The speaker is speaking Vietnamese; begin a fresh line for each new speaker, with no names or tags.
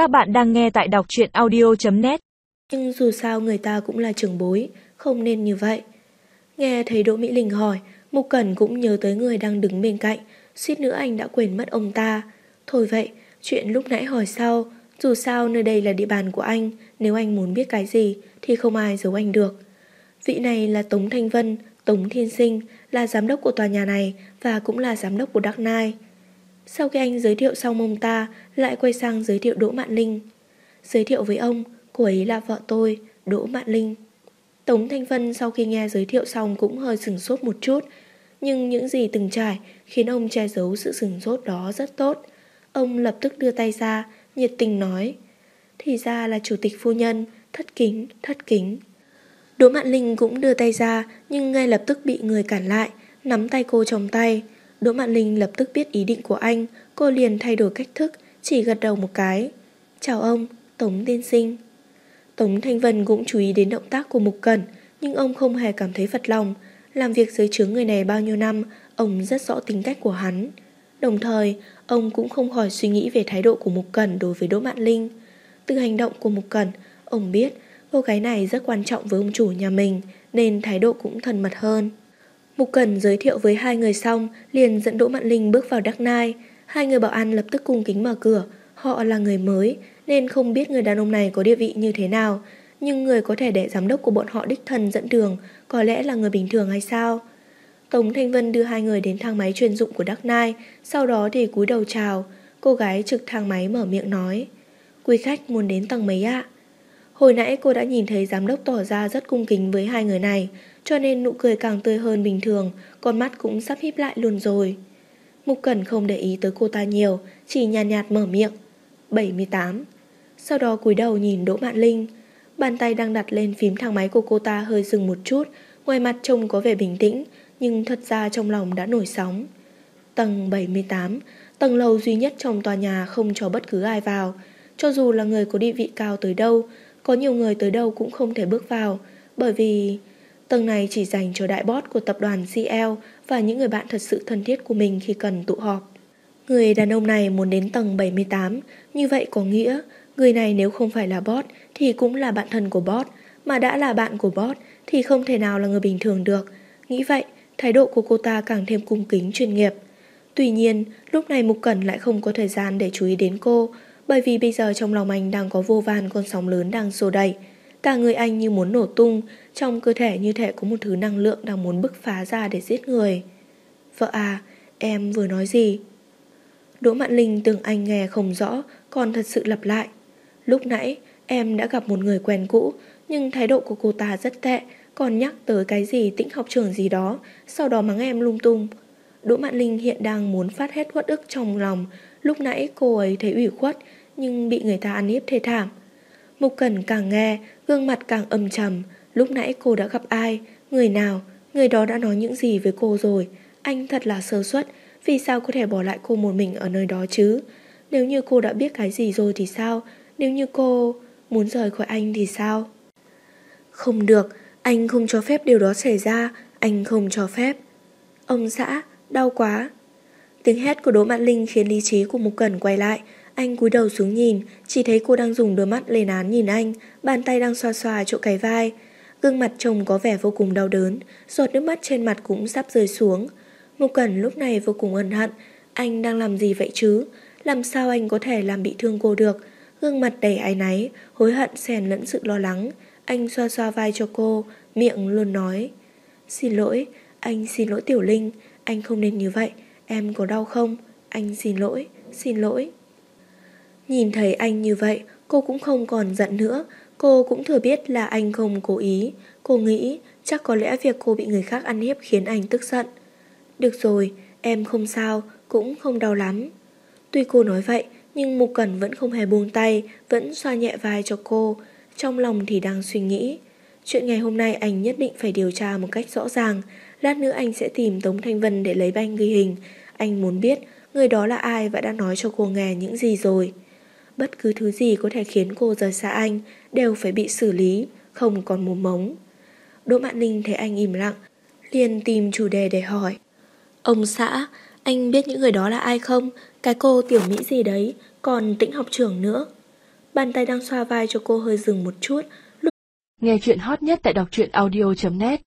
Các bạn đang nghe tại đọc truyện audio.net
Nhưng dù sao người ta cũng là trưởng bối, không nên như vậy. Nghe thấy Đỗ Mỹ Linh hỏi, Mục Cẩn cũng nhớ tới người đang đứng bên cạnh, suýt nữa anh đã quên mất ông ta. Thôi vậy, chuyện lúc nãy hỏi sau, dù sao nơi đây là địa bàn của anh, nếu anh muốn biết cái gì thì không ai giấu anh được. Vị này là Tống Thanh Vân, Tống Thiên Sinh, là giám đốc của tòa nhà này và cũng là giám đốc của Đắc Nai. Sau khi anh giới thiệu xong ông ta, lại quay sang giới thiệu Đỗ Mạn Linh. Giới thiệu với ông, cô ấy là vợ tôi, Đỗ Mạn Linh. Tống Thanh Vân sau khi nghe giới thiệu xong cũng hơi sừng sốt một chút, nhưng những gì từng trải khiến ông che giấu sự sừng sốt đó rất tốt. Ông lập tức đưa tay ra, nhiệt tình nói, thì ra là chủ tịch phu nhân, thất kính, thất kính. Đỗ Mạn Linh cũng đưa tay ra, nhưng ngay lập tức bị người cản lại, nắm tay cô trong tay. Đỗ Mạn Linh lập tức biết ý định của anh, cô liền thay đổi cách thức, chỉ gật đầu một cái. Chào ông, Tống tiên sinh. Tống Thanh Vân cũng chú ý đến động tác của Mục Cẩn, nhưng ông không hề cảm thấy phật lòng. Làm việc dưới chướng người này bao nhiêu năm, ông rất rõ tính cách của hắn. Đồng thời, ông cũng không khỏi suy nghĩ về thái độ của Mục Cẩn đối với Đỗ Mạn Linh. Từ hành động của Mục Cẩn, ông biết cô gái này rất quan trọng với ông chủ nhà mình, nên thái độ cũng thân mật hơn. Mục Cẩn giới thiệu với hai người xong, liền dẫn Đỗ Mạn Linh bước vào Đắc Nai. Hai người bảo an lập tức cung kính mở cửa. Họ là người mới, nên không biết người đàn ông này có địa vị như thế nào. Nhưng người có thể để giám đốc của bọn họ đích thân dẫn đường, có lẽ là người bình thường hay sao? Tống Thanh Vân đưa hai người đến thang máy chuyên dụng của Đắc Nai, sau đó thì cúi đầu chào. Cô gái trực thang máy mở miệng nói. Quý khách muốn đến tầng mấy ạ? Hồi nãy cô đã nhìn thấy giám đốc tỏ ra rất cung kính với hai người này, cho nên nụ cười càng tươi hơn bình thường, con mắt cũng sắp híp lại luôn rồi. Mục Cẩn không để ý tới cô ta nhiều, chỉ nhàn nhạt, nhạt mở miệng. 78. Sau đó cúi đầu nhìn Đỗ Mạn Linh. Bàn tay đang đặt lên phím thang máy của cô ta hơi dừng một chút, ngoài mặt trông có vẻ bình tĩnh, nhưng thật ra trong lòng đã nổi sóng. Tầng 78, tầng lầu duy nhất trong tòa nhà không cho bất cứ ai vào. Cho dù là người có địa vị cao tới đâu, có nhiều người tới đâu cũng không thể bước vào, bởi vì tầng này chỉ dành cho đại boss của tập đoàn CL và những người bạn thật sự thân thiết của mình khi cần tụ họp. Người đàn ông này muốn đến tầng 78, như vậy có nghĩa người này nếu không phải là boss thì cũng là bạn thân của boss, mà đã là bạn của boss thì không thể nào là người bình thường được. Nghĩ vậy, thái độ của cô ta càng thêm cung kính chuyên nghiệp. Tuy nhiên, lúc này Mục Cẩn lại không có thời gian để chú ý đến cô, bởi vì bây giờ trong lòng anh đang có vô vàn con sóng lớn đang xô đẩy. Cả người anh như muốn nổ tung, trong cơ thể như thể có một thứ năng lượng đang muốn bức phá ra để giết người. Vợ à, em vừa nói gì? Đỗ Mạn Linh tưởng anh nghe không rõ, còn thật sự lặp lại. Lúc nãy, em đã gặp một người quen cũ, nhưng thái độ của cô ta rất tệ, còn nhắc tới cái gì tĩnh học trường gì đó, sau đó mắng em lung tung. Đỗ Mạn Linh hiện đang muốn phát hết uất ức trong lòng, lúc nãy cô ấy thấy ủy khuất, nhưng bị người ta ăn hiếp thê thảm. Mục Cẩn càng nghe, gương mặt càng âm trầm. Lúc nãy cô đã gặp ai, người nào, người đó đã nói những gì với cô rồi. Anh thật là sơ suất, vì sao có thể bỏ lại cô một mình ở nơi đó chứ? Nếu như cô đã biết cái gì rồi thì sao? Nếu như cô muốn rời khỏi anh thì sao? Không được, anh không cho phép điều đó xảy ra, anh không cho phép. Ông xã, đau quá. Tiếng hét của Đỗ Mạn Linh khiến lý trí của Mục Cẩn quay lại, anh cúi đầu xuống nhìn, chỉ thấy cô đang dùng đôi mắt lên án nhìn anh, bàn tay đang xoa xoa chỗ cái vai. Gương mặt chồng có vẻ vô cùng đau đớn, giọt nước mắt trên mặt cũng sắp rơi xuống. Mục Cẩn lúc này vô cùng ân hận, anh đang làm gì vậy chứ? Làm sao anh có thể làm bị thương cô được? Gương mặt đầy áy náy, hối hận xèn lẫn sự lo lắng. Anh xoa xoa vai cho cô, miệng luôn nói. Xin lỗi, anh xin lỗi Tiểu Linh, anh không nên như vậy, em có đau không? Anh xin lỗi, xin lỗi. Nhìn thấy anh như vậy, cô cũng không còn giận nữa. Cô cũng thừa biết là anh không cố ý. Cô nghĩ chắc có lẽ việc cô bị người khác ăn hiếp khiến anh tức giận. Được rồi, em không sao, cũng không đau lắm. Tuy cô nói vậy, nhưng Mục Cẩn vẫn không hề buông tay, vẫn xoa nhẹ vai cho cô. Trong lòng thì đang suy nghĩ. Chuyện ngày hôm nay anh nhất định phải điều tra một cách rõ ràng. Lát nữa anh sẽ tìm Tống Thanh Vân để lấy banh ghi hình. Anh muốn biết người đó là ai và đã nói cho cô nghe những gì rồi. Bất cứ thứ gì có thể khiến cô rời xa anh đều phải bị xử lý, không còn mồm mống. Đỗ Mạn Ninh thấy anh im lặng, liền tìm chủ đề để hỏi. Ông xã, anh biết những người đó là ai không? Cái cô tiểu Mỹ gì đấy, còn tĩnh học trưởng nữa. Bàn tay đang xoa vai cho cô hơi dừng một chút
Nghe chuyện hot nhất tại đọc truyện audio.net